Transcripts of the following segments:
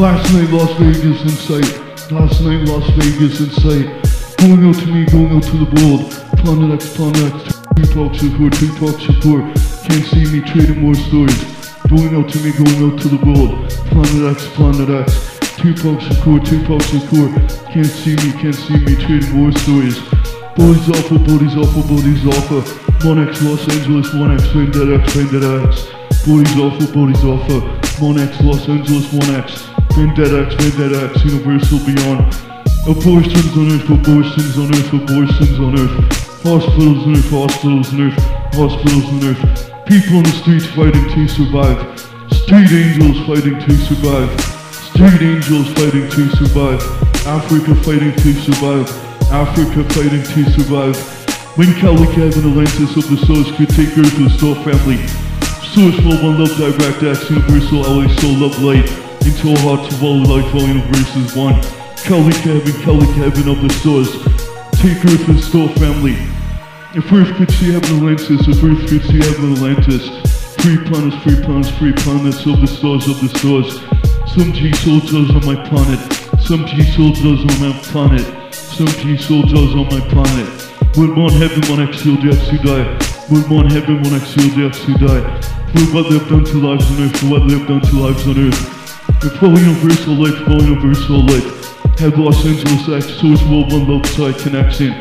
Last night, Las Vegas in sight. Last night, Las Vegas in sight. Going out to me, going out to the world. Planet X, Planet X. Tupac Shakur, Tupac Shakur. Can't see me trading more stories. Going out to me, going out to the world. Planet X, Planet X. Tupac Shakur, Tupac Shakur. Can't see me, can't see me trading more stories. Bodies alpha, bodies alpha, bodies alpha. 1x Los Angeles, 1x Vendetta X, Vendetta X. Bodies alpha, bodies alpha. 1x Los Angeles, 1x. Vendetta X, Vendetta X, Universal Beyond. Abortions on earth, abortions on earth, abortions on earth. Hospitals on earth, hospitals on earth, hospitals on earth. People on the streets fighting to survive. Street angels fighting to survive. Street angels fighting to survive. Africa fighting to survive. Africa fighting to survive. When Cali Kevin Atlantis of the Source could take Earth to the Soul family. Source World One Love Direct X Universal LA Soul Love Light. Into a heart to all life all universes one. Kelly Kevin, Kelly Kevin of the Source. Take Earth to the Soul family. If Earth could see heaven Atlantis, if Earth could see heaven Atlantis, free planets, free planets, free planets of the stars, of the stars. Some G soldiers on my planet, some G soldiers on my planet, some G soldiers on my planet. With one heaven, one exhale, deaths who die. With one heaven, one exhale, deaths who die. For what they've done to lives on earth, for what they've done to lives on earth. All universal life, all universal life. Head Los Angeles X, Source World One Love Side Connection.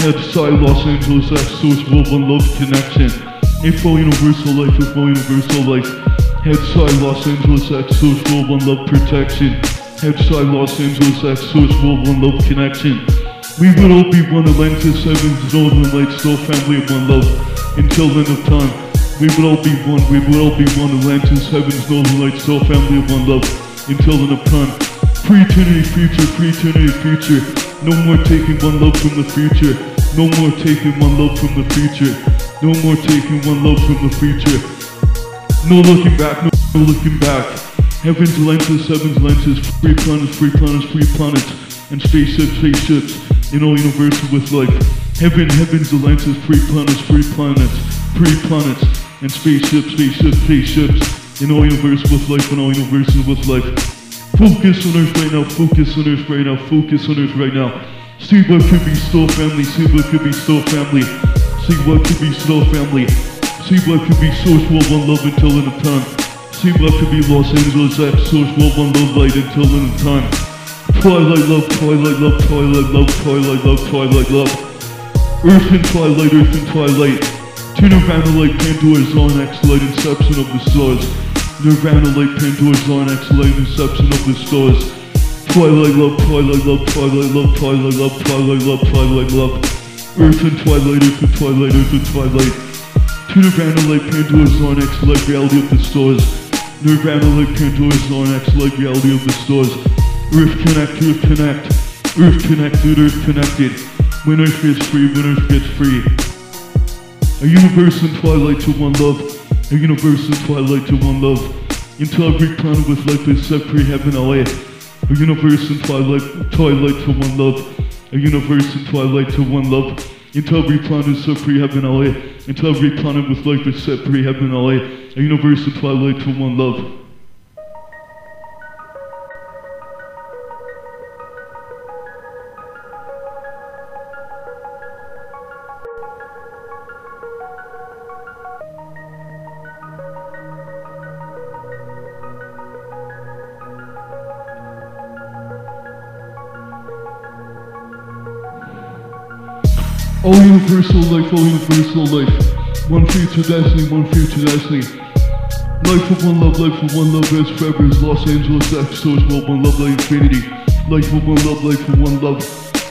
Head Side Los Angeles X, Source World One Love Connection. All universal life, if all universal life. Head Side Los Angeles X, Source World One Love Protection. Head Side Los Angeles X, Source World One Love Connection. We would all be one Atlantis, Sevens, Northern Lights, still family of one love. Until the end of time. We would all be one, we would all be one Atlantis, Heavens, Northern Lights, still family of one love. Until end of time. Pre-eternity future, pre-eternity future. No more taking one love from the future. No more taking one love from the future. No more taking one love from the future. No looking back, no, no looking back. Heaven's lenses, heaven's lenses, free planets, free planets, free planets, and spaceships, spaceships, in all universes with life. Heaven, heaven's lenses, free planets, free planets, free planets, and spaceships, spaceships, spaceships, in all universes with life, in all universes with life. Focus on Earth right now, focus on Earth right now, focus on Earth right now. See what could be still family, see what could be still family, see what could be still family, see what could be Source World One Love until in the time. See what could be Los Angeles X, Source World One Love Light until in the time. Twilight love, twilight love, twilight love, twilight love, twilight love. Earth and twilight, earth and twilight. To Nirvana light, Pandora's on X light, inception of the stars. Nirvana light, Pandora's on X light, inception of the stars. Twilight love, twilight love, twilight love, twilight love, twilight love, twilight love. Earth and twilight, earth and twilight, earth and twilight. To Nirvana light, Pandora's on X light, reality of the stars. Nirvana light, Pandora's on X light, reality of the stars. Earth connect, Earth connect. Earth connected, Earth connected. Earth gets free, Earth gets free. A universe in twilight to one love. A universe in twilight to one love. Until every planet with life set free, heaven LA. A universe in twilight, twilight to one love. A universe in twilight to one love. Until every planet set free, heaven LA. Until every planet with life set free, heaven LA. A universe in twilight to one love. All universal life, all universal life. One future destiny, one future destiny. Life of one love, life of one love as forever is Los Angeles X, source world, one love, light infinity. Life of one love, life of one love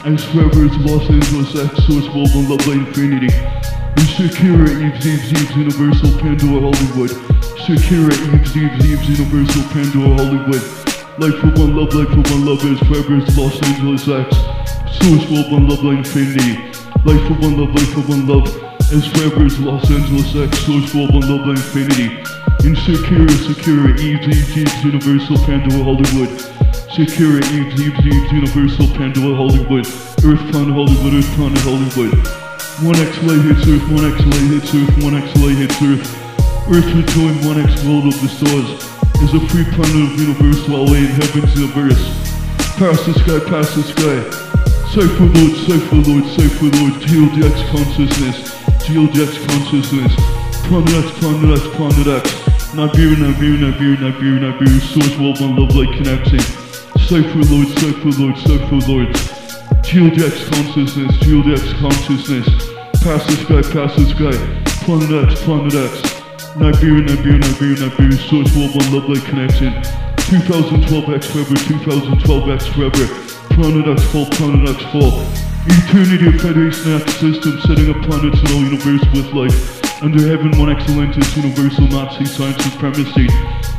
as forever is Los Angeles X, source world, one love, light infinity. And Shakira, Eves, Eves, Eves, Universal, Pandora, Hollywood. Shakira, Eves, Eves, Eves, Universal, Pandora, Hollywood. Life of one love, life of one love as forever is Los Angeles X, source world, one love, light infinity. Life for one love, life for one love. As forever Los Angeles X, source for one love by infinity. Insecure, secure, Eves, Eves, Universal, Pandora, Hollywood. Secure, Eves, Eves, Universal, Pandora, Hollywood. Earth Planet Hollywood, Earth Planet Hollywood. 1x light hits Earth, 1x light hits Earth, 1x light hits Earth. Earth rejoin 1x world of the stars. is a free planet of universal LA in heaven's universe. Past the sky, past the sky. Cypher Lord, Cypher Lord, Cypher Lord, GLDX consciousness, GLDX consciousness. Planet X, Planet X, Planet X. Nibiru, Nibiru, Nibiru, Nibiru, Nibiru, Source World One Love Light Connecting. Cypher Lord, Cypher Lord, Cypher Lord. GLDX consciousness, GLDX consciousness. Past the sky, past the sky. Planet X, Planet X. Nibiru, Nibiru, Nibiru, Nibiru, Source World One Love Light Connection. 2012X Forever, 2012X Forever. Planet X Full, Planet X Full. Eternity of Federation X System, setting up planets in all universe with life. Under heaven, one excellentis, universal Nazi science supremacy.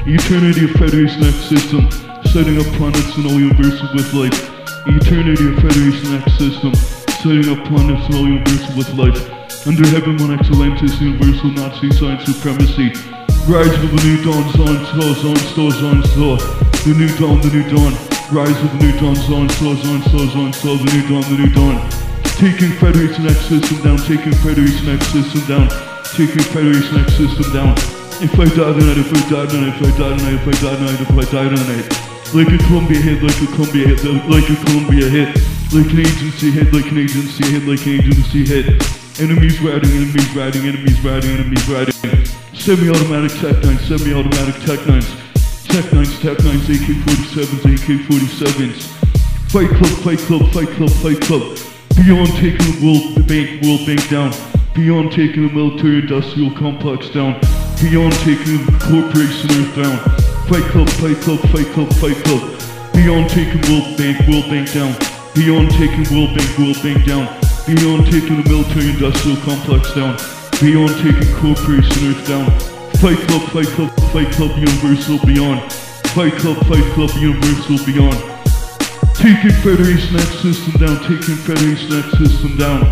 Eternity of Federation X System, setting up planets in all universe with life. Eternity of Federation X System, setting up planets in all universe with life. Under heaven, one excellentis, universal Nazi science supremacy. Rise of the new dawn, Zon, Zon, Zon, Zon, Zon, Zon. The new dawn, the new dawn. Rise of the new dawn, Zon, Zon, Zon, Zon, Zon, Zon. The new dawn, the new dawn. Taking Federation X system down, taking Federation X system down, taking Federation X system down. If I die tonight, if I die tonight, if I die tonight, if I die tonight, if I die tonight. Like a Columbia hit, like a Columbia hit, like a Columbia hit. Like an agency hit, like an agency hit, like an agency hit. Enemies riding, enemies riding, enemies riding, enemies riding. Semi-automatic Tech 9, semi-automatic Tech 9s. Tech 9s, Tech 9s, AK-47s, AK-47s. Fight Club, Fight Club, Fight Club, Fight Club. Beyond taking the world the bank, world bank down. Beyond taking the military industrial complex down. Beyond taking the corporation earth down. Fight Club, Fight Club, Fight Club, Fight Club. Beyond taking world bank, world bank down. Beyond taking world bank, world bank down. Beyond taking the military industrial complex down. Beyond taking corporation earth down. Fight Club, Fight Club, Fight Club, Universal Beyond. Fight Club, Fight Club, Universal Beyond. Taking Federation X system down, taking Federation X system down.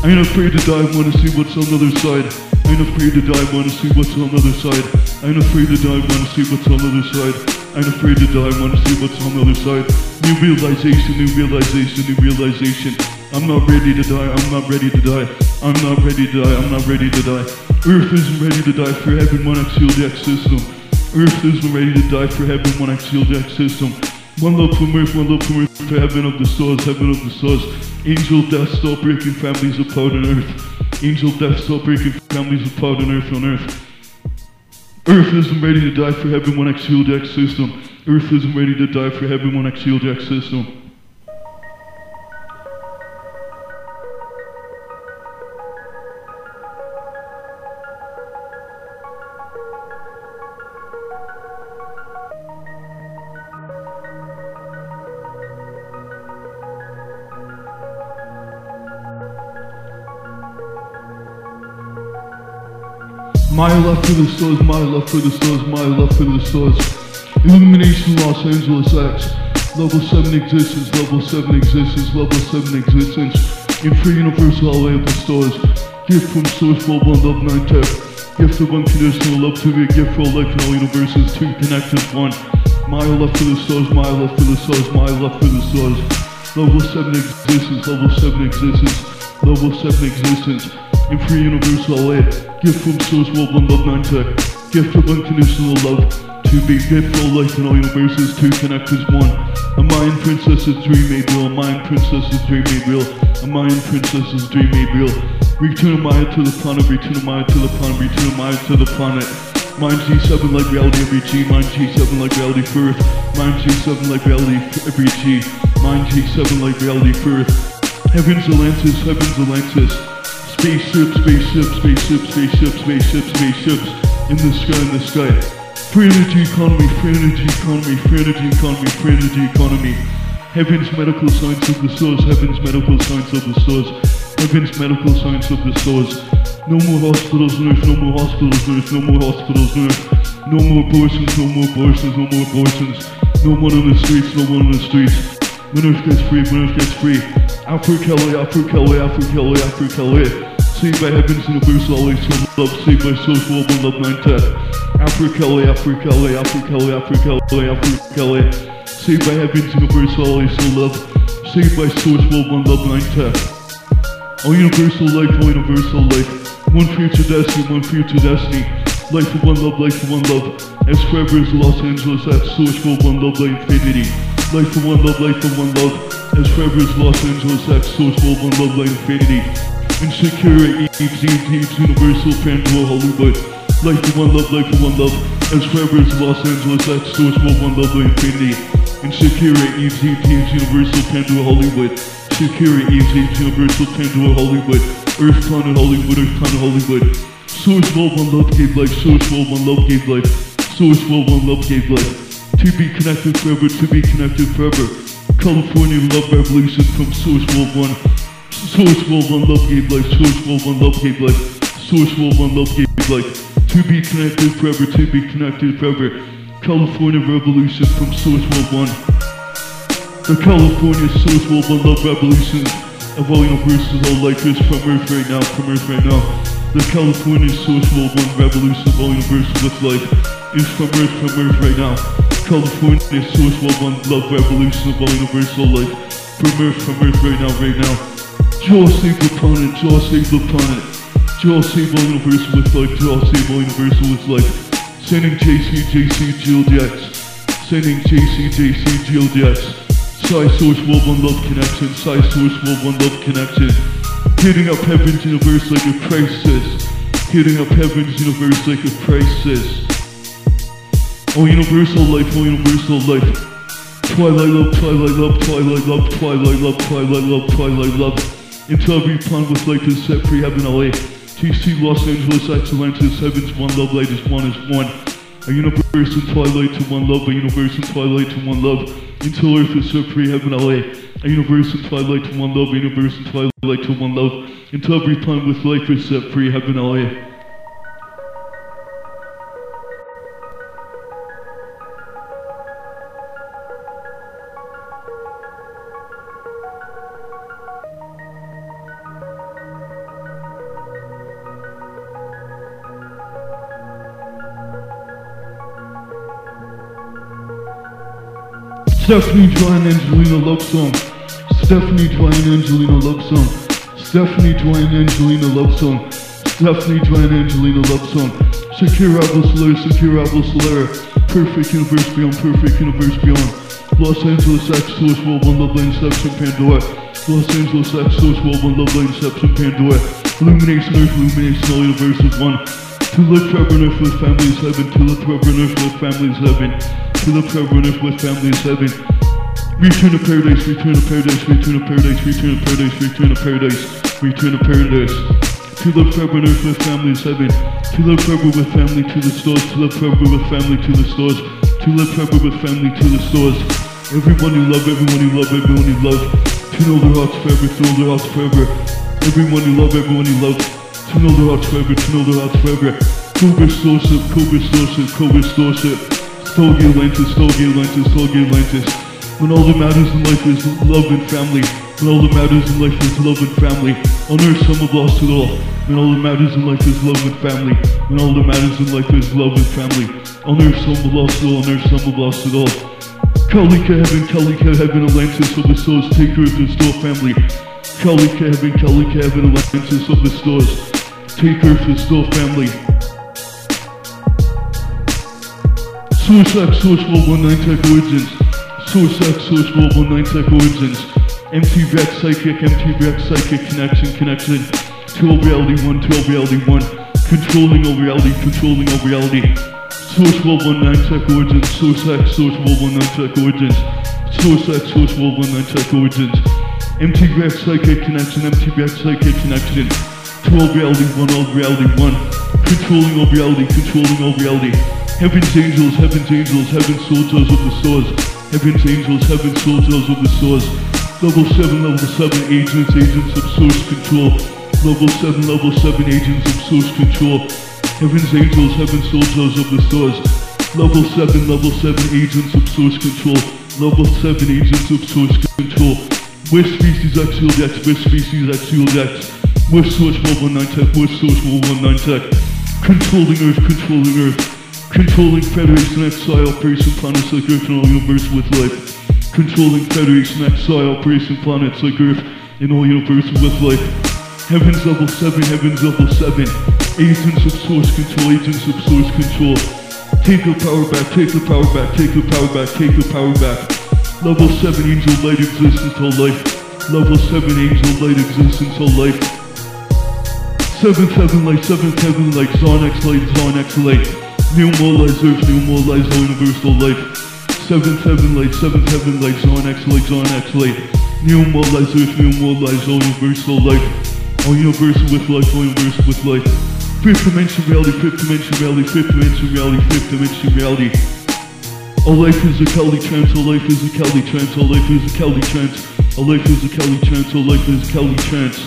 I ain't afraid to die, wanna see what's on the other side. I ain't afraid to die, wanna see what's on the other side. I ain't afraid to die, wanna see what's on the other side. I ain't afraid to die, wanna see what's on the other side. New realization, new realization, new realization. I'm not ready to die, I'm not ready to die. I'm not ready to die, I'm not ready to die. Earth isn't ready to die for heaven, one X shield X system. Earth isn't ready to die for heaven, one X shield X system. One love from earth, one love from earth for heaven of the stars, heaven of the stars. Angel death stop breaking families apart on earth. Angel death stop breaking families apart on earth on earth. Earth isn't ready to die for heaven, one X shield X system. Earth isn't ready to die for heaven, one X shield X system. My love for the stars, my love for the stars, my love for the stars. Illumination Los Angeles X. Level 7 existence, level 7 existence, level 7 existence. In free universal LA of the stars. Gift from Source One Love 9 Tech. Gift of unconditional love to be a gift for all life all universes. Two connected one. My love for the stars, my love for the stars, my love for the stars. Level 7 existence, level 7 existence, level 7 existence. In free universal LA. Gift from Source World One Love 9 Tech. Gift of unconditional love. To be gift all life and all universes. To connect as one. A Mayan princess's dream made real. A Mayan princess's dream made real. A Mayan princess's dream made real. Return a Maya to the planet. Return a Maya to the planet. Return a Maya to the planet. Mind G7 like reality every G. Mind G7 like reality Earth. Mind G7 like reality every G. Mind G7 like reality Earth. Heaven's Atlantis. Heaven's Atlantis. Spaceship, spaceship, spaceship, spaceship, spaceship, spaceships in the sky, in the sky. Free energy economy, free energy economy, free energy economy, free energy economy. Heaven's medical science of the stars, heaven's medical science of the stars, heaven's medical science of the stars. No more hospitals earth, no more hospitals earth, no more hospitals earth. No more abortions, no more abortions, no more abortions. No one on the streets, no one on the streets. Earth gets free, earth gets free. Africa, Africa, Africa, Africa, Saved by heaven's universal, always so love, saved by source world, one love, nine tech. Africa, Africa, Africa, Africa, Africa, Saved by heaven's universal, always so love, saved by source world, one love, nine tech. All universal life, all universal life. One future destiny, one future destiny. Life for one love, life for one love. As forever as Los Angeles, that's source for one love, like infinity. Life for one love, life for one love. As forever as Los Angeles, that's source for one love, like infinity. Insecure, Eves, Universal, Pandora, Hollywood. Life for one love, life for one love. As forever as Los Angeles, that's source for one love, infinity. Insecure, Eves, Universal, Pandora, Hollywood. Secure, Eves, Universal, Pandora, Hollywood. Earth, planet, Hollywood, Earth, planet, Hollywood. Source all one love gave life, source all one love gave life, source all one love gave life. To be connected forever, to be connected forever. California love revolution from source all one. Source of all one love gave life, source of all one love gave life, source of all one love gave life. To be connected forever, to be connected forever. California revolution from source of all one. The California source of all one love revolution of all universes, all life is from Earth right now, from Earth right now. The California social one revolution of all universal with life is from Earth, from Earth right now. California social one love revolution of all universal life from Earth, from Earth right now, right now. Jaw save the planet, jaw save the planet. Jaw save all universal with life, jaw save all universal with life. Sending JC, JC, GLDX. Sending JC, JC, GLDX. Psi Source World One Love Connection, Psi Source World One Love Connection. Hitting up heaven's universe like a crisis. Hitting up heaven's universe like a crisis. Oh, universal life, oh, universal life. Twilight love, twilight love, twilight love, twilight love, twilight love, twilight love. Until every pond with is set free, heaven LA. TC Los Angeles, Atlantis, heaven's one love, light is one is one. A universe in twilight to one love, a universe in twilight to one love. Until earth is set free, heaven LA. A universe in twilight to one love, a universe in twilight to one love. Until every pond with life is set free, heaven LA. Stephanie Joanne Angelina love song. Stephanie Joanne Angelina love song. Stephanie Joanne Angelina love song. Stephanie Joanne Angelina love song. Secure Avo Solera, Secure Avo Solera. Perfect universe beyond, perfect universe beyond. Los Angeles X Source World One Love Lane Inception Pandora. Los Angeles X Source World One Love Lane Inception Pandora. Illumination Earth, illumination all universe one. To live forever on earth with families heaven. To live forever on earth with families heaven. To live forever on earth with families heaven. Return to paradise, return to paradise, return to paradise, return to paradise, return to paradise, return to paradise. To live forever on with families heaven. To live forever with family to the stars. To live forever with family to the stars. To live forever with family to the stars. Everyone you love, everyone you love, everyone you love. To know their hearts forever, to know their hearts forever. Everyone you love, everyone you love. To know their hearts forever, to know their hearts forever. Cobra Starship, Cobra Starship, Cobra Starship. Atlantis, Stogie Atlantis. When all that matters in life is love and family. When all that matters in life is love and family. On earth some have lost it all. When all that matters in life is love and family. When all that matters in life is love and family. On earth some have lost it all. On earth some have lost it all. Kalika heaven, Kalika heaven, Atlantis of the stars, taker of the store family. Kalika heaven, Kalika heaven, Atlantis of the stars, taker of the store family. Source X, Source World 19 Tech Origins. Source X, Source World 19 Tech Origins. MT Rex Psychic, MT Rex Psychic Connection, Connection. 12 Reality 1, 12 Reality 1. Controlling all reality, controlling all reality. Source World 19 Tech Origins. Source X, Source World 19 Tech Origins. Source X, Source World 19 Tech Origins. MT Rex Psychic Connection, MT Rex Psychic Connection. 12 Reality 1, all reality 1. Controlling all reality, controlling all reality. Heaven's angels, heaven's angels, heaven's soldiers of the stars. Heaven's angels, heaven's soldiers of the stars. Level 7, level 7 agents, agents of source control. Level 7, level 7 agents of source control. Heaven's angels, heaven's soldiers of the stars. Level 7, level 7 agents of source control. Level 7 agents of source control. West species axial dex, West species axial dex. West source 119 tech, West source 119 tech. Controlling Earth, controlling Earth. Controlling Federation Exile, Operation Planets like Earth and all universe with life. Controlling Federation Exile, Operation Planets like Earth and all universe with life. Heaven's level 7, Heaven's level 7. Agents of source control, agents of source control. Take the power back, take the power back, take the power back, take the power back. Level 7 angel light existence all life. Level 7 angel light existence all life. Seventh heaven light, seventh heaven light, Zon X light, Zon X light. New more earth, new more all universal life. Seventh heaven light, seventh heaven light, Zon X light, Zon X light. New more earth, new more all universal life. All universal with life, all universal with life. Fifth dimension reality, fifth dimension reality, fifth dimension reality, fifth dimension reality. All life is a Kelly trance, all life is a Kelly trance, all life is a Kelly trance, all life is a Kelly trance, all life is a Kelly trance.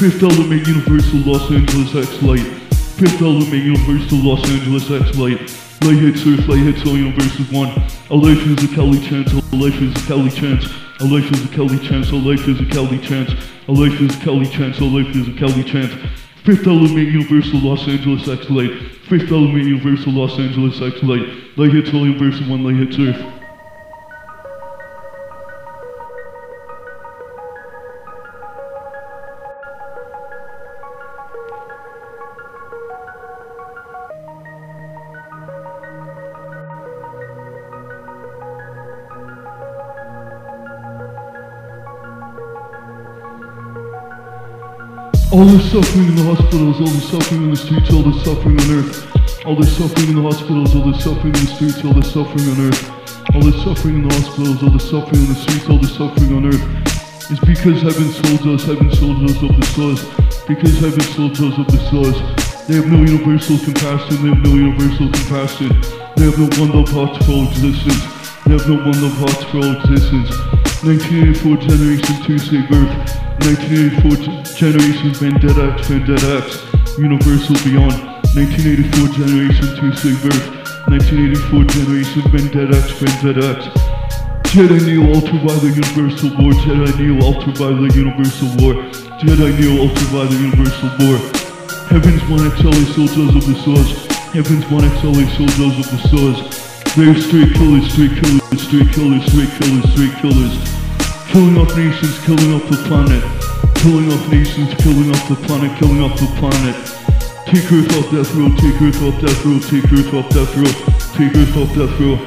Fifth element universal Los Angeles X light. Fifth element universal Los Angeles X light. Hits earth, light hits all universes one. All life is a Kelly chance, all life is a Kelly chance. All life is a Kelly chance, all life is a Kelly chance. All life is a Kelly chance, all life is a Kelly chance. Fifth element universal Los Angeles X light. Fifth element universal Los Angeles X light. Hits all universal one, light hits earth. Suffering in the hospitals, all the suffering in the streets, all the suffering on earth. All the suffering in the hospitals, all the suffering in the streets, all the suffering on earth. All the suffering in the hospitals, all the suffering in the streets, all the suffering on earth. Is because heaven sold us, heaven sold us of the stars. Because heaven sold us of the stars. They have no universal compassion, they have no universal compassion. They have no one love hearts for all existence. They have no one love hearts for all existence. 1984 Generation 2 save Earth. 1984 Generation Vendetta X, Vendetta X, Universal Beyond. 1984 Generation 2 Save Earth. 1984 Generation Vendetta X, Vendetta X. Jedi Neo Ultraviolet Universal War. Jedi Neo Ultraviolet Universal War. Jedi Neo Ultraviolet Universal War. Heaven's one XLA soldiers of the stars. Heaven's one XLA soldiers of the stars. They're straight killers, straight killers, straight killers, straight killers, straight killers. Killing off nations, killing off the planet. Killing off nations, killing off the planet, killing off the planet. Take Earth off death row, take Earth off death row, take Earth off death row, take Earth off death row.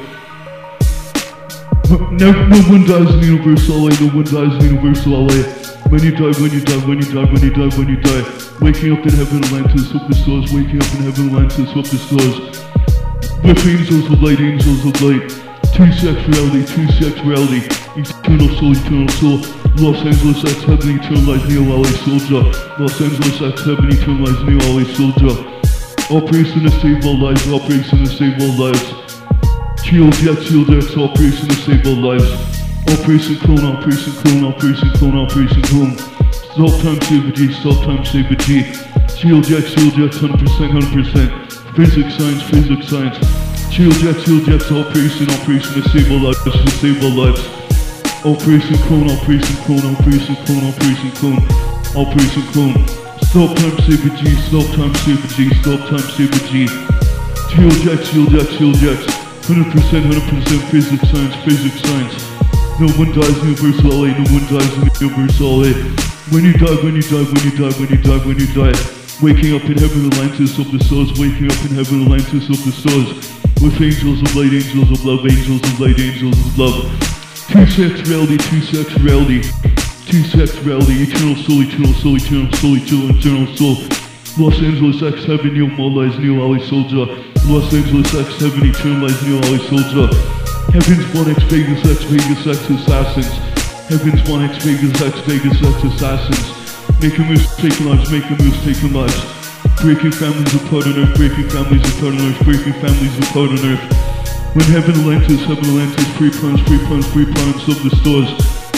No, no one dies in Universal LA, no one dies in Universal LA. When you die, when you die, when you die, when you die, when you die. Waking up in heaven, Atlantis, up the stars. Waking up in heaven, Atlantis, up the stars. With angels of light, angels of light. Two sex reality, two sex reality. Eternal soul, eternal soul. Los Angeles X Heaven, eternalized Neo LA Soldier. Los Angeles X Heaven, eternalized Neo LA Soldier. Operation to save all lives, operation to save all lives. Shield X, Shield X, operation to save all lives. Operation Clone, Operation Clone, Operation Clone, Operation Clone. Stop time save a G, stop time save a G. Shield X, Shield X, 100%, 100%. Physics, science, physics, science. Shield X, Shield X, operation, operation to save all lives, to save all lives. Operation Clone, Operation Clone, Operation Clone, Operation Clone, Operation Clone. Stop time a G, stop time a G, stop time a G. Shield X, Shield X, Shield X. 100%, 100% physics, science, physics, science. No one dies in Universal LA, no one dies in Universal LA. When you die, when you die, when you die, when you die, when you die. Waking up in heaven, Atlantis of the stars, waking up in heaven, Atlantis of the stars. With angels of light, angels of love, angels of light, angels of love. Two sex reality, two sex reality. Two sex reality, eternal soul, eternal soul, eternal soul, eternal, eternal soul. Los Angeles X Heaven, Neo Mullies, Neo Ali Soldier. Los Angeles X Heaven, eternalized Neo Ali Soldier. Heaven's one X Vegas X Vegas X Assassins. Heaven's one X Vegas X Vegas X Assassins. Making moves, taking lives, making moves, taking lives. Breaking families apart on earth, breaking families apart on earth, breaking families apart on earth. When heaven Atlantis, heaven Atlantis, free plans, free plans, free plans of the stars.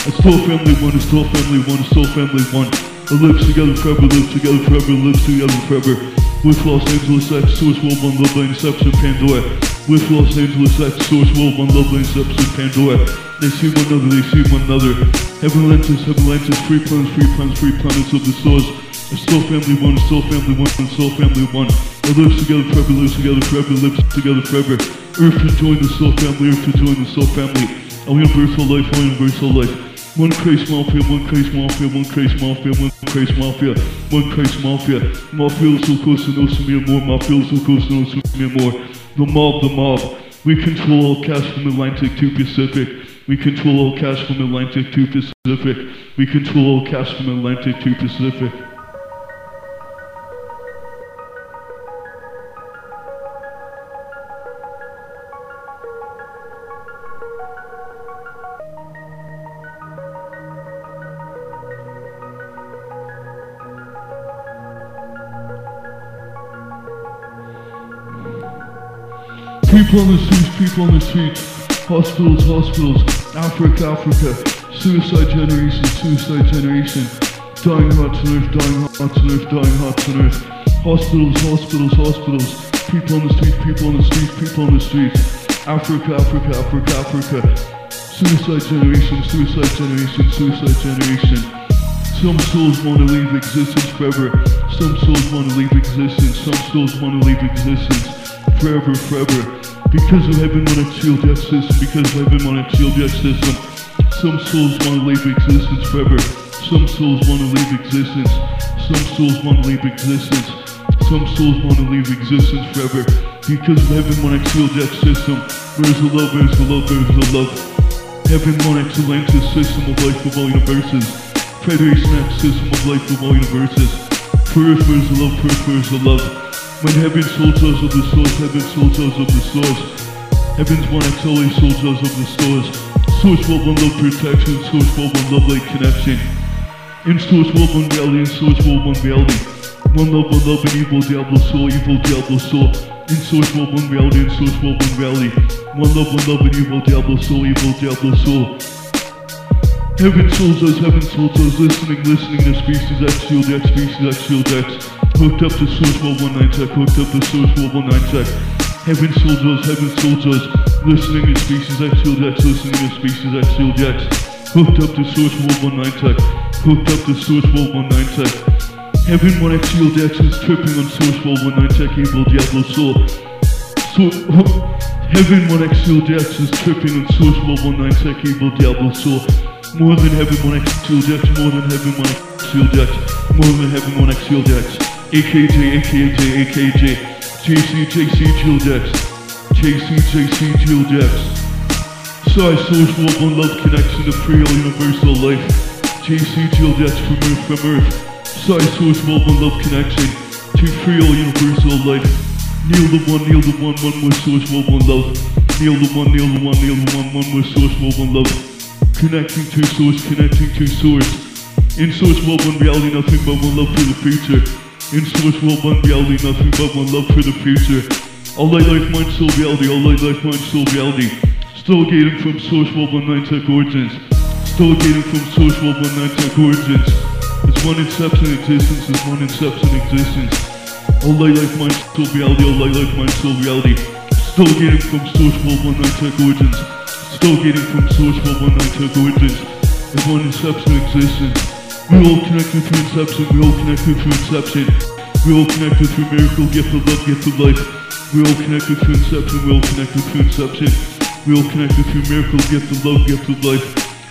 A soul family one, a soul family one, a soul family one. It lives together forever, lives together forever, lives together forever. With Los Angeles X, Source World, One Love Lane, Inception, Pandora. With Los Angeles X, Source World, One Love Lane, Pandora. They see one another, they see one another. Heaven Atlantis, Heaven Atlantis, free planets, free planets, free planets of the stars. A soul family one, a soul family one, a soul family one. It lives together forever, lives together forever, lives together forever. Earth to join the soul family, Earth to join the soul family. All universal life, all universal life. One craze mafia, one craze mafia, one craze mafia, one craze mafia, one craze mafia. Mafia so close to know some more, mafia so close to know some more. The mob, the mob. We control all cash from Atlantic to Pacific. We control all cash from Atlantic to Pacific. We control all cash from Atlantic to Pacific. People on the streets, people on the streets. Hospitals, hospitals. Africa, Africa. Suicide generation, suicide generation. Dying hearts on earth, dying hearts on earth, dying hearts on earth. Hospitals, hospitals, hospitals. People on the streets, people on the streets, people on the streets. Africa, Africa, Africa, Africa. Suicide generation, suicide generation, suicide generation. Some souls want to leave existence forever. Some souls want to leave existence. Some souls want to leave existence forever, forever. Because of heaven shield death system. Because of heaven a shield death system. Some souls want to leave existence forever. Some souls want to leave existence. Some souls want to leave existence. Some souls want to leave existence forever. Because of heaven a shield death system. Where's the love? Where's the love? Where's the love? Heaven on Atlantis system of life of all universes. Federation X system of life of all universes. Earth, where's the love? Earth, where's the love? When heaven soldiers of the source, heaven soldiers of the source. Heaven's one XLA soldiers of the source. Source world one love protection, source world one love like connection. In source world one reality, in source world one reality. One love, one love, and evil Diablo soul, evil Diablo soul. In source world one reality, in source world one reality. One love, one love, and evil Diablo soul, evil Diablo soul. Heaven soldiers, heaven soldiers, listening, listening to species X, shield X, species X, shield X. Hooked up to Source World 19 Tech, hooked up to Source World 19 Tech. Heaven soldiers, heaven soldiers, listening to species X, shield X, listening to species X, shield X. Hooked up to Source World 19 Tech, hooked up to Source World 19 Tech. Heaven 1X shield X is tripping on Source World 19 Tech, evil Diablo soul. So, Heaven 1X shield X is tripping on Source World 19 Tech, evil Diablo soul. More than Heaven 1X shield X, more than Heaven 1X shield X, more than Heaven 1X shield X. AKJ, AKJ, AKJ, JC, JC, Jill Dex, JC, JC, Jill Dex. Sorry, Source World One Love Connection to Free All Universal Life. JC, Jill Dex from Earth, from Earth. Sorry, Source World One Love Connection to All Universal Life. Kneel the one, kneel the one, one with Source World One Love. Kneel the one, kneel the one, kneel the one, one with Source World One Love. Connecting to Source, connecting to Source. In Source World One Reality, nothing but one love for the future. In source world, one reality, nothing but one love for the future. All I life, mind, soul, reality, all I life, mind, soul, reality. Stargating from source world, one nine tech origins. Stargating from source world, one tech origins. It's one inception existence, it's one inception existence. All I life, mind, soul, reality, all I life, mind, soul, reality. Stargating from source world, one nine tech origins. Stargating from source world, one tech origins. It's one inception existence. We all connected through inception, we all connected through inception. We all connected through miracle, gift of love, gift of life. We all connected through inception, we all connected through inception. We all connected through miracle, gift of love, gift of life.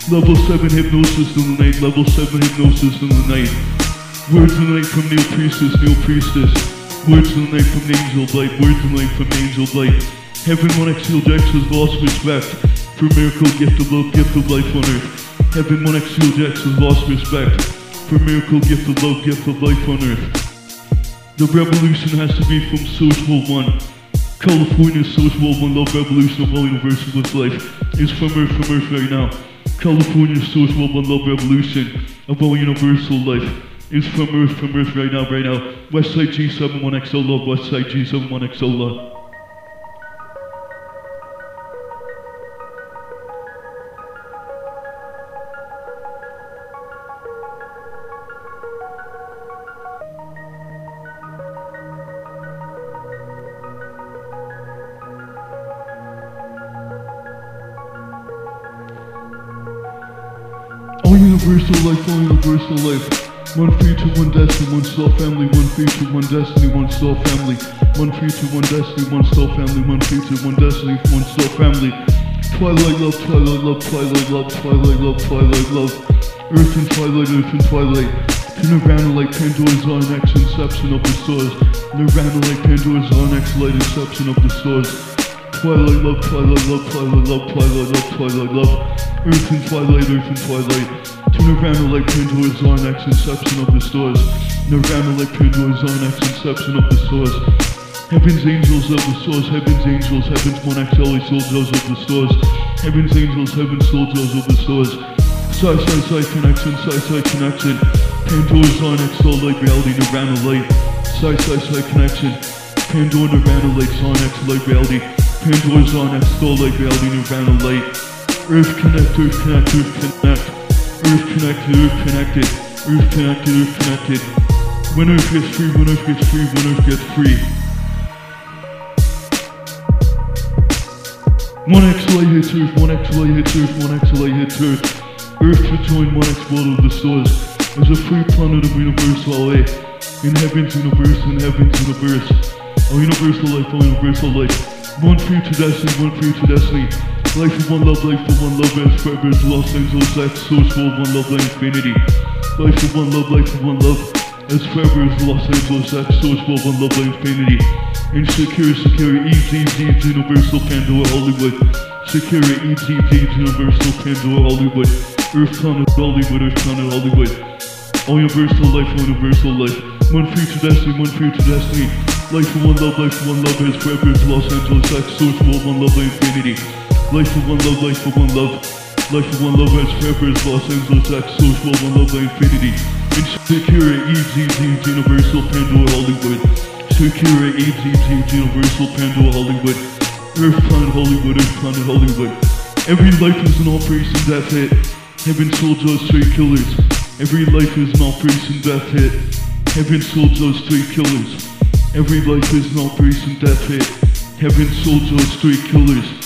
Level 7 hypnosis in the night, level 7 hypnosis in the night. Words of the night from Neil Priestess, Neil Priestess. Words of the night from the Angel Light, words of the night from the Angel Light. Heaven 1 Exiled X has lost respect for miracle, gift of love, gift of life on earth. 1 Exiled X has lost respect for miracle, gift of love, gift of life on earth. The revolution has to be from Source World 1. California Source World 1 Love Revolution of all universalist life is from Earth, from Earth right now. California's Source World 1 Love Revolution of all universal life is from Earth, from Earth right now, right now. Westside G71XL Love, Westside G71XL Love. Universal life, all universal life. One future, one destiny, one soul family, one future, one destiny, one soul family. One future, one destiny, one soul family, one future, one destiny, one soul family. Twilight love, twilight love, twilight love, twilight love, twilight love. Earth and twilight, earth and twilight. To Nirvana like Pandora's on X, inception of the stars. Nirvana like Pandora's on X, light inception of the stars. Twilight love, twilight love, twilight love, twilight love, twilight love. Earth and twilight, earth and twilight. Nirvana like Pandora's on X, inception of the stars. Nirvana like Pandora's on X, inception of the stars. Heaven's angels of the stars, heaven's angels, heaven's monarch LA soldiers of the stars. Heaven's angels, heaven's soldiers of the stars. Side, side, side connection, side, side connection. Pandora's on X, all light reality, Nirvana light. Side, side, side connection. Pandora, Nirvana light, on X, light reality. Pandora's on X, all light reality, Nirvana light. Earth connect, earth connect, earth connect. Earth connected, earth connected. Earth connected, earth connected. When earth gets free, when earth gets free, when earth gets free. One X light hits Earth, one X light hits Earth, one X light hits Earth. Earth to join one X world of the stars as a free planet of universal A. In heaven's universe, in heaven's universe. All universal life, all universal life. One free to destiny, one free to destiny. Life for one love, life for one love, as forever as Los Angeles X, source world, one love, life infinity. Life for one love, life for one love, as forever as Los Angeles X, source world, one love, life infinity. Insecure, secure, Eve, Eve, Universal, Pandora, Hollywood. Secure, Eve, Eve, Universal, Pandora, Hollywood. Earth Planet, Hollywood, Earth Planet, Hollywood. All universal life, all universal life. One future destiny, one future destiny. Life for one love, life for one love, as forever as Los Angeles X, source world, one love, infinity. Life for one love, life for one love. Life for one love, as as Los Angeles X, world, one love, infinity. Insecure, Eve, Universal, Pandora, Hollywood. Secure Eve, Universal, Pandora, Hollywood. Earth Planet, Hollywood, Earth Planet, Hollywood. Every life is an operation death hit. Heaven soldiers, straight killers. Every life is an operation death hit. Heaven soldiers, straight killers. Every life is an operation death hit. Heaven soldiers, straight killers.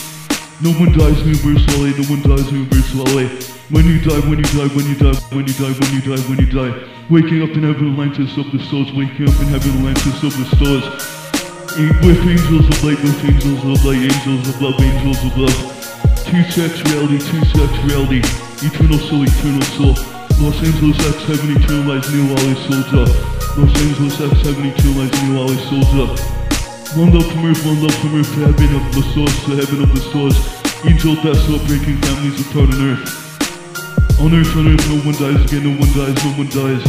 No one dies universal LA, no one dies universal LA. When you die, when you die, when you die, when you die, when you die, when you die. Waking up in heaven, Atlantis of the stars, waking up in heaven, Atlantis of the stars. With angels of light, with angels of light, angels of love, angels of love. Two sex reality, two sex reality. Eternal soul, eternal soul. Los Angeles X, heaven, eternalized, new always soldier. Los Angeles X, heaven, eternalized, new always soldier. One love from earth, one love from earth to heaven of the stars, to heaven of the stars. Angel death, so breaking families apart on earth. On earth, on earth, no one dies again, no one dies, no one dies.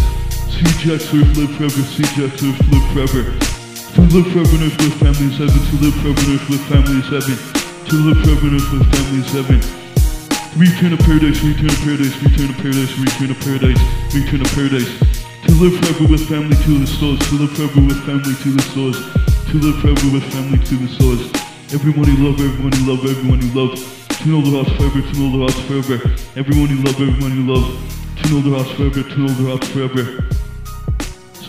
CJX earth, live forever, CJX earth, live forever. To live forever on earth with families heaven, to live forever on earth with families heaven. To live forever on earth with families heaven. Return to paradise, return to paradise, return to paradise, return to paradise, return to paradise. To live forever with family to the stars, to live forever with family to the stars, to live forever with family to the stars. Everyone you love, everyone you love, everyone you love. To know the house forever, to know the house forever. Everyone you love, everyone you love. To know the house forever, to know the house forever.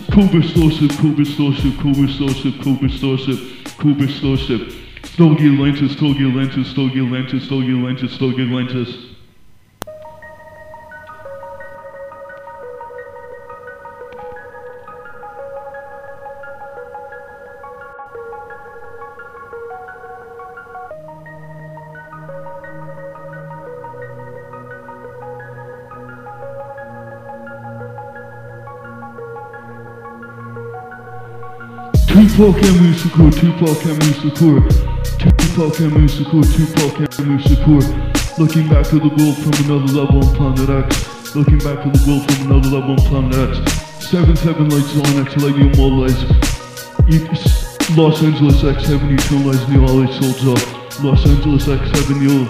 Cobra Starship, Cobra Starship, Cobra Starship, Cobra Starship, Cobra Starship. Stargate Atlantis, Stargate Atlantis, Stargate Atlantis, Stargate Atlantis, Stargate Atlantis. Tupac Amu Shakur, Tupac Amu Shakur, Tupac Amu Shakur, Tupac Amu Shakur. Looking back to the world from another level on planet X. Looking back to the world from another level on planet X. Seven seven lights on X, light you immortalize. Los Angeles X, heaven eternalized, new always soldier. Los Angeles X, heaven new,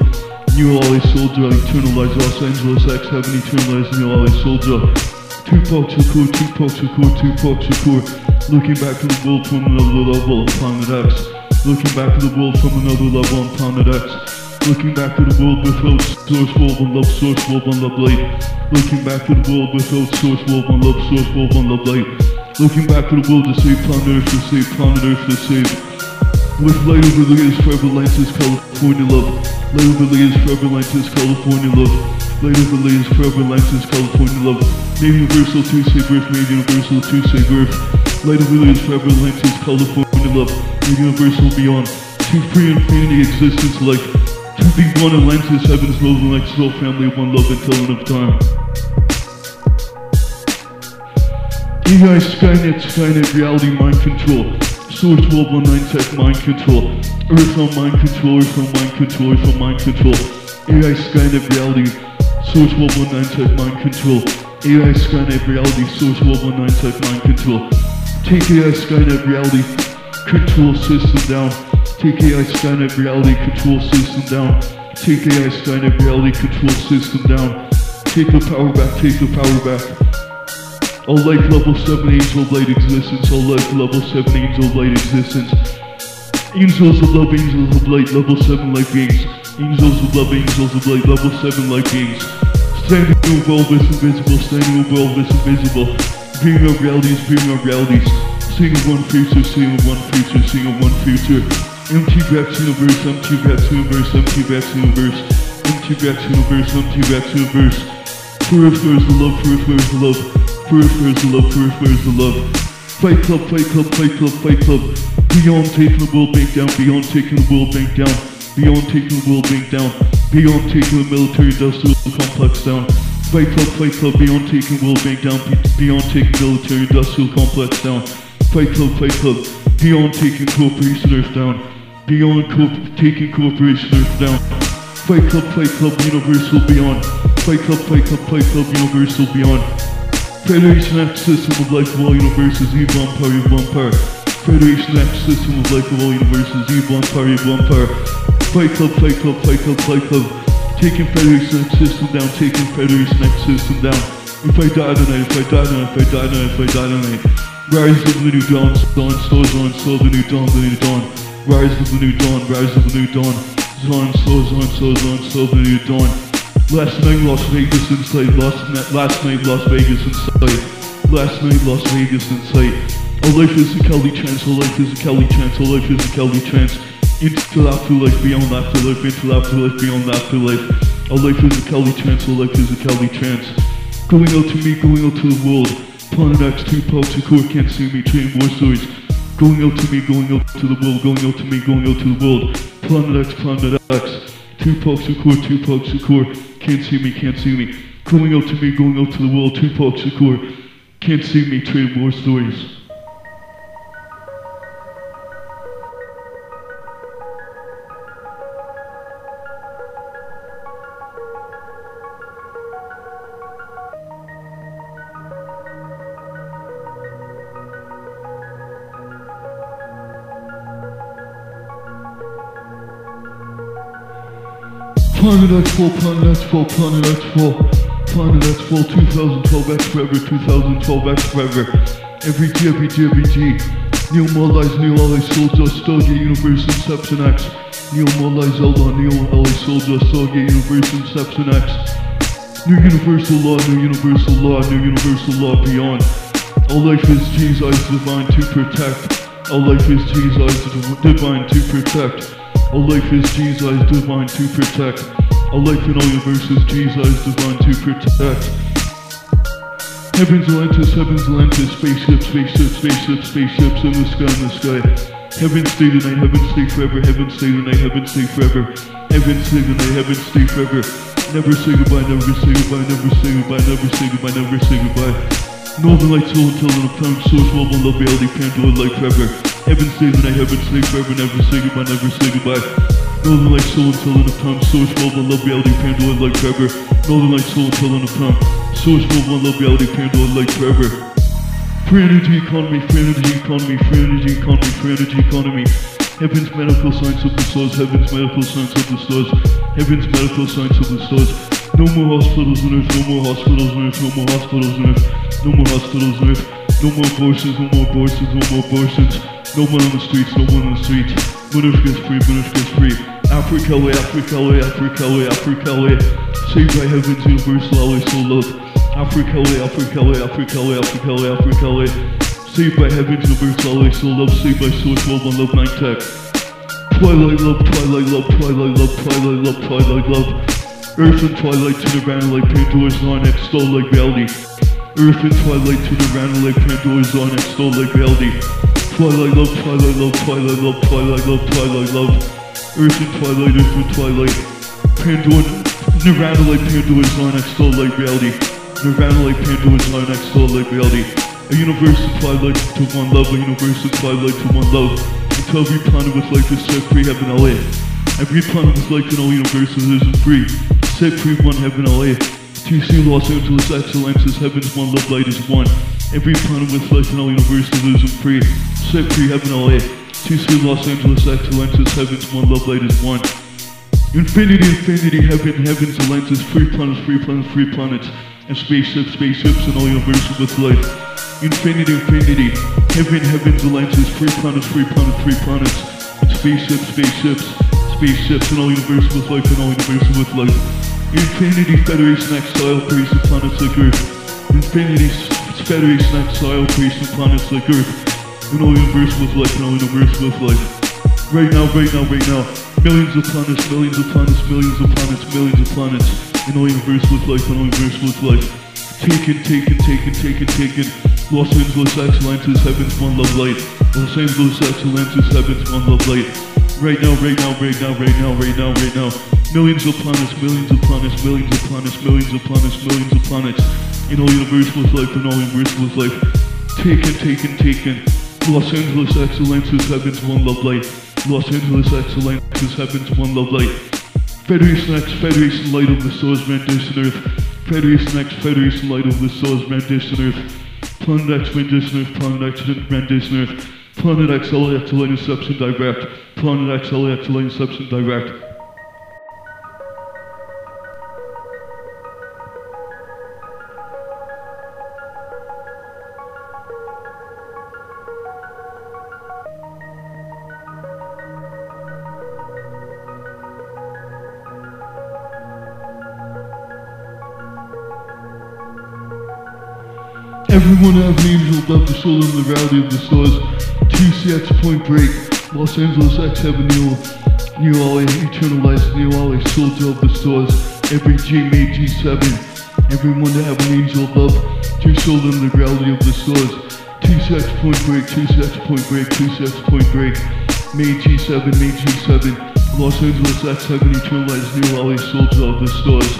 new always soldier. Eternalized Los Angeles X, heaven eternalized, new always soldier. Tupac Shakur, Tupac Shakur, Tupac Shakur. Looking back to the world from another level on planet X. Looking back to the world from another level on planet X. Looking back to the world without source world one love, source world one love light. Looking back to the world without source world one love, source world one love light. Looking back to the world to save planet Earth, to save planet Earth, to save. With light over the years forever, Atlantis, California love. Light over the years forever, Atlantis, California love. Light over the years forever, Atlantis, California love. Made universal to save Earth, made universal to save Earth. Light the years forever, Atlantis, California love. Made universal beyond. To free and infinity existence like. To be one Atlantis, heaven's love, and like soul family, one love until end of time. AI, Skynet, Skynet, reality, mind control. Source 1219 tech, mind control. Earth on mind control, Earth on mind control, Earth on mind control. AI, Skynet, reality. Source 1219 tech, mind control. AI, Skynet, reality. Source 1219 tech, mind control. Take AI, Skynet, reality. Control system down. Take AI, Skynet, reality. Control system down. Take AI, Skynet, reality. Control system down. Take the power back, take the power back. All life level 7 angel light existence. All life level 7 angel light existence. Angels of love, angels of light, level 7 light beings. Angels of love, angels of light, level 7 light beings. Standing over all this invisible, standing over all this invisible. Of realities, of realities. Seeing of one future, seeing of one future, seeing of one future. Empty Brax universe, empty Brax universe, empty Brax universe. Empty Brax universe, empty Brax universe. There is the love, there is the love. There is the love, there is the love. Fight club, fight club, fight club, fight club. Beyond taking the world bank down, beyond taking the world bank down. Beyond taking the world bank down. Beyond taking the military industrial complex down. Fight club, fight club, beyond taking world bank down. be- Beyond taking military industrial complex down. Fight club, fight club, beyond taking corporation earth down. Beyond corp- taking corporation earth down. Fight Club, Fight Club, Universal Beyond. Fight Club, Fight Club, Fight Club, Universal Beyond. Federation X System of Life of all universes, Eve Empire, Eve Empire. Federation X System of Life of all universes, Eve Empire, Eve Empire. Fight Club, Fight Club, Fight Club, Fight Club. Taking Federation X uh, System down, taking Federation X System down. If I die tonight, if I die tonight, if I die tonight, if I die tonight. Rise of the new dawn, dawn, stars on, soul, the new dawn, the new dawn. Rise of the new dawn, rise of the new dawn. Zon, soul, zon, soul, zon, soul, the new dawn. Last night Las Vegas in sight. Last last night Las Vegas in sight. Last night Las Vegas in sight. All life is a Kelly chance. All life is a Kelly chance. All life is a Kelly chance. Into afterlife, beyond afterlife, into afterlife, beyond afterlife. All life a Kelly chance. All life a Kelly chance. Going out to me, going out to the world. Planet X, two pulse, a core can't see me. Trading war stories. Going out to me, going out to the world. Going out to me, going out to the world. Planet X, Planet X. Tupac Shakur, two pucks a core. Can't see me, can't see me. Going out to me, going out to the world. Tupac Shakur. Can't see me, trade war stories. Planet X4, Planet X4, Planet X4, Planet X4, 2012 X forever, 2012 X forever. Every G, every G, every G. Neo Morlies, Neo Allies, Soldier, Stargate Universe, Inception X. Neo Morlies, Zelda, Neo Allies, Soldier, Stargate Universe, Inception X. New Universal Law, New Universal Law, New Universal Law Beyond. All life is Jesus, divine to protect. All life is Jesus, div- divine to protect. All life is Jesus, divine to protect. All life in all universes, Jesus, divine to protect. Heaven's Atlantis, Heaven's Atlantis, spaceships, spaceships, spaceships, spaceships in the sky, in the sky. Heaven stay tonight, heaven stay forever, heaven stay tonight, heaven stay forever. Heaven stay tonight, heaven stay forever. Never say goodbye, never say goodbye, never say goodbye, never say goodbye, never say goodbye. Northern Lights soul until the time source will love reality, Pandora light forever. Heaven stay tonight, heaven stay forever, never say goodbye, never say goodbye. Northern Lights soul until the time source will love reality, Pandora light forever. Northern Lights soul until the time source will love reality, Pandora light forever. Free energy economy, free energy economy, free energy economy, free energy economy. Heaven's medical science of the stars, heaven's medical science of the stars, heaven's medical science of the stars. No more hospitals on earth, no more hospitals on earth, no more hospitals on earth, no more hospitals on earth, no more abortions, no more abortions, no more abortions, no one on the streets, no one on the streets. Munich free, Munich free. Africa away, Africa away, Africa away, Africa away. Saved by heaven's universal, always so love. Africa away, Africa away, Africa away, Africa away, Africa away. Saved by heaven's universal, always so love. Saved by source, love, one love, nine tech. Twilight love, twilight love, twilight love, twilight love, twilight love. Earth and twilight to Nirvana like Pandora's on extol like reality. Earth and twilight to Nirvana like Pandora's on extol like reality. Twilight love, twilight love, twilight love, twilight love, twilight love. Earth and twilight, Earth and twilight. Pandora, Nirvana like Pandora's Line, Starlight reality. Nirvana like Pandora's Line, Starlight reality. A universe of twilight to one love, a universe of twilight to one love. Until every planet with like is set free, heaven LA. Every planet with life in all universes isn't free. Set free, one heaven LA. TC Los Angeles excellence is heaven's one love light is one. Every planet with life in all universes isn't free. Set free, heaven LA. Two TC Los Angeles excellence is heaven's one love light is one. Infinity, infinity, heaven, heaven's lenses, free planets, free planets, free planets, and spaceships, spaceships, and all universes with life. Infinity, infinity, heaven, heaven's lenses, free planets, free planets, free planets, and spaceships, spaceships, spaceships, and all universes with life, and all universes with life. Infinity, Federation, exile, creation, planets like Earth. Infinity, Federation, exile, creation, planets like Earth, and all universes with life, and all universes with life. Right now, right now, right now. Millions of planets, millions of planets, millions of planets, millions of planets. In all universe with life, in all universe with life. Taken, taken, taken, taken, taken. Los Angeles excellences, heaven's one love light. Los Angeles excellences, heaven's one love light. Right now, right now, right now, right now, right now, right now. Millions of planets, millions of planets, millions of planets, millions of planets, millions of planets. In all universe with life, in all universe with life. Taken, taken, taken. Los Angeles excellences, heaven's one love light. Los Angeles excellences, heaven's one love light. Federation X, Federation Light of the Stars, rendition Earth. Federation X, Federation Light of the Stars, rendition Earth. Planet X, rendition Earth. Planet X, rendition Earth. Planet X, LAX, Light Inception Direct. Planet X, LAX, Light Inception Direct. Everyone have an angel above the soul and the reality of the stars. TCX Point Break, Los Angeles X Heaven New LA, Eternalized Neo LA, Soldier of the Stars. Every G made G7. Everyone to have an angel above to show them the reality of the stars. TCX Point Break, TCX Point Break, TCX Point Break. Made G7, made G7. Los Angeles X Heaven, Eternalized Neo LA, Soldier of the Stars.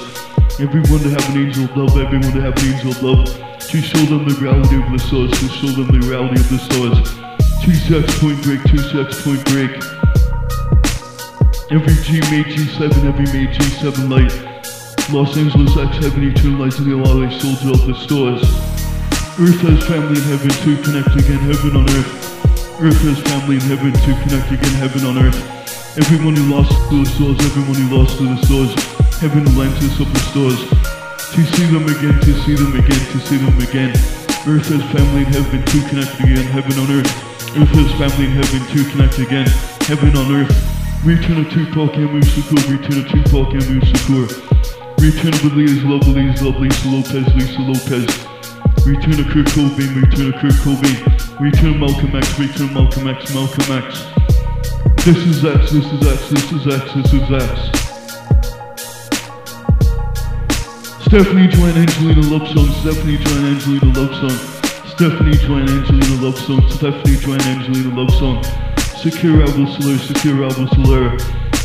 Everyone to have an angel of love, everyone to have an angel of love. To show them the reality of the source, to show them the reality of the source. Two sex point break, two sex point break. Every G made G7, every made G7 light. Los Angeles X heaven eternalized in the LA soldier of the stars. Earth has family in heaven to connect again, heaven on earth. Earth has family in heaven to connect again, heaven on earth. Everyone who lost to the stars, everyone who lost to the stars, heaven Atlantis of the stars. To see them again, to see them again, to see them again. Earth has family in heaven to connect again, heaven on earth. Earth has family in heaven to connect again, heaven on earth. Return of Tupac and Shakur, return of Tupac and Shakur. Return of Elias Love, Elias Love, Lisa Lopes, Lisa Lopes. Return of Kurt Cobain, return of Kurt Cobain. Return of Malcolm X, return of Malcolm X, Malcolm X. This is X, this is X, this is X, this is X. Stefani Joanne Angelina love song, Stefani Joanne Angelina love song, Stefani Joanne Angelina love song, Stefani Joanne Angelina love song, Secure Alba Solar, Secure Alba Solar,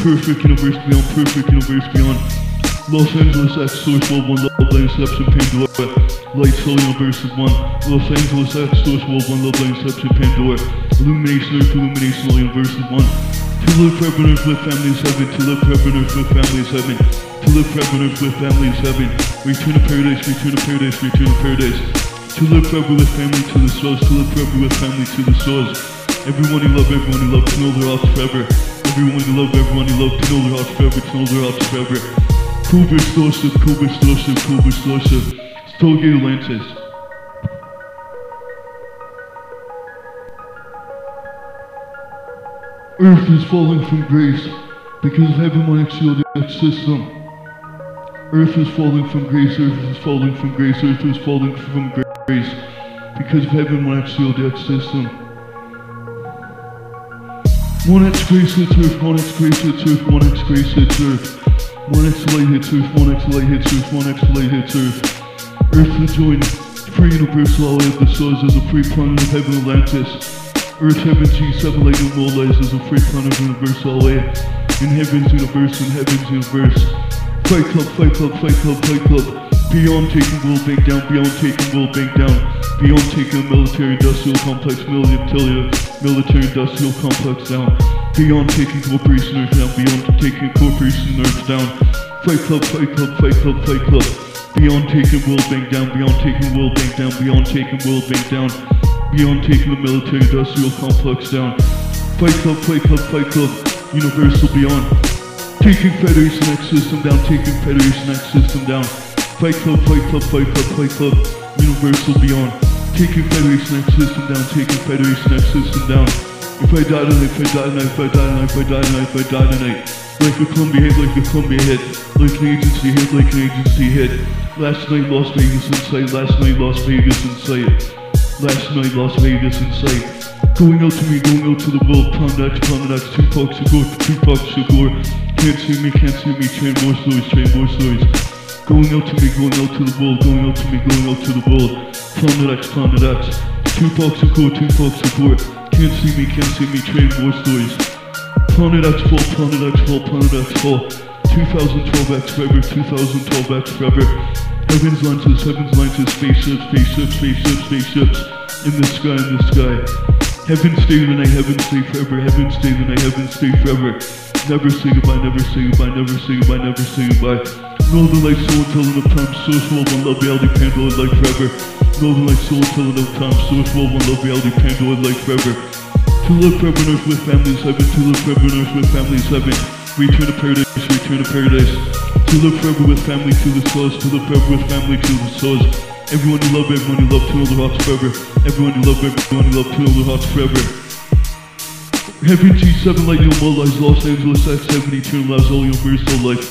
Perfect Universe Beyond, Perfect Universe Beyond, Los Angeles X Source World 1 Love Line Inception Pandora, Light Soul Universe is 1, Los Angeles X Source World 1 Love Line Inception Pandora, Illumination Earth, Illumination All Universe is 1, to live forever on earth with families heaven, to live forever on earth with families heaven, to live forever earth with families heaven, return to paradise, return to paradise, return to paradise, to live forever with family to the source, to live forever with family to the source. Everyone you love, everyone you love, to know their hearts forever. Everyone you love, everyone you love, to know their hearts forever, to know their hearts forever. Cobra Starship, Cobra Starship, Cobra Starship, Stargate Atlantis. Earth is falling from grace because of heaven won't shield X system. Earth is falling from grace, Earth is falling from grace, Earth is falling from grace because of heaven won't shield X system. One X grace hits Earth, one X grace hits Earth, one X grace hits Earth. One X light hits Earth, one X light hits Earth, one X light hits Earth. Earth to join free universal LA of the stars as a free planet of heaven Atlantis. Earth Heaven G7 Light immortalized as a free planet of universal LA. In heaven's universe, in heaven's universe. Fight club, fight club, fight club, fight club. Beyond taking world bank down, beyond taking world bank down. Beyond taking military industrial complex, military, military industrial complex down. Beyond taking corporation earth down, beyond taking corporation earth down. Fight club, fight club, fight club, fight club. Beyond taking world bank down, beyond taking world bank down, beyond taking world bank down. Beyond taking the military industrial complex down. Fight club, fight club, fight club. Universal beyond. Taking Federation X system down, taking Federation X system down. Fight Club, Fight Club, Fight Club, Fight Club, Universal Beyond. Taking Federation X system down, taking Federation X system down. If I die tonight, if I die tonight, if I die tonight, if I die tonight, if I die tonight. Like a Columbia hit, like a Columbia hit. Like an agency hit, like an agency hit. Last night, Las Vegas in sight. Last night, Las Vegas in sight. Last night, Las Vegas in sight. Going out to me, going out to the world, pound X, pound X, Tupac Shakur, Tupac Shakur. Can't see me, can't see me, train more stories, train more stories. Going out to me, going out to the world, going out to me, going out to the world. Planet X, Planet X. Tupac Shakur, Tupac Shakur. Can't see me, can't see me, train more stories. Planet X fall, Planet X fall, Planet X fall. 2012 X forever, 2012 X forever. Heaven's lenses, heaven's lenses, spaceships, spaceships, spaceships, spaceships. In the sky, in the sky. Heaven stay the night, heaven stay forever, heaven stay the night, heaven stay forever. Never say goodbye, never say goodbye, never say goodbye, never say goodbye. Northern Lights soul until enough time, so world, one love, reality, pandora, life forever. Northern Lights soul until enough time, so world, one love, reality, pandora, life forever. To live forever on earth with families heaven, to live forever on earth with families heaven. Return to paradise, return to paradise. To live forever with family to the source, to live forever with family to the source. Everyone you love, everyone you love, know the hearts forever. Everyone you love, everyone you love, know the hearts forever. Heaven G7 Light, no more lies, Los Angeles X7, eternal lives, all universal life.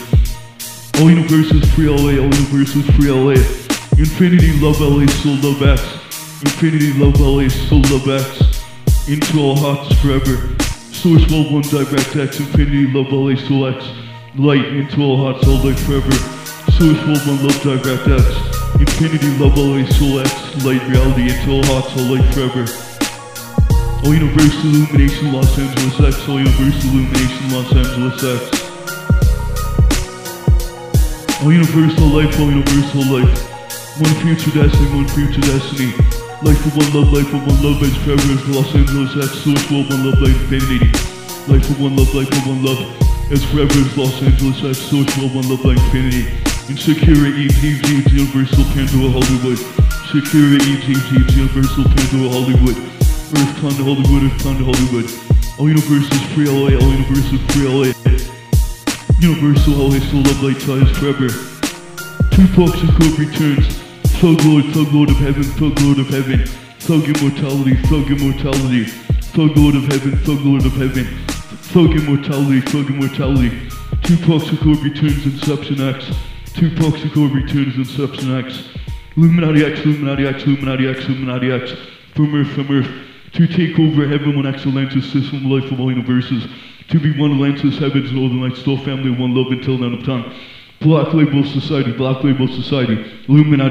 All universes free LA, all universes free LA. Infinity love LA, soul love X. Infinity love LA, soul love X. Into all hearts forever. Source world one direct X, infinity love LA, soul X. Light into all hearts, all life forever. Source world one love direct X. Infinity love LA, soul X. Light reality all hearts, all life forever. All universal illumination, Los Angeles X. All universal illumination, Los Angeles X. All universal life, all universal life. One future destiny, one future destiny. Life of one love, life of one love, as forever as Los Angeles X, source world, one love, life, infinity. Life of one love, life of one love, as forever as Los Angeles X, source world, one love, life, infinity. Insecurity, EGG, Universal Pandora, Hollywood. Security, EGG, Universal Pandora, Hollywood. Earth, Con, Hollywood, Earth, Con, Hollywood. All universes, free LA, all universes, free LA. Universal LA Soul Love Light Ties Forever. Tupac Shakur returns. Thug Lord, Thug Lord of Heaven, Thug Lord of Heaven. Thug Immortality, Thug Immortality. Thug Lord of Heaven, Thug Lord of Heaven. Thug Immortality, Thug Immortality. Tupac Shakur returns Inception X. Tupac Shakur returns Inception X. Illuminati X, Illuminati X, Illuminati X, Illuminati X. From Earth, from Earth. To take over heaven, when one Atlantis system, life of all universes. To be one Atlantis, heavens, northern lights, still family, one love until none of time. Black Label Society, Black Label Society, Illuminati.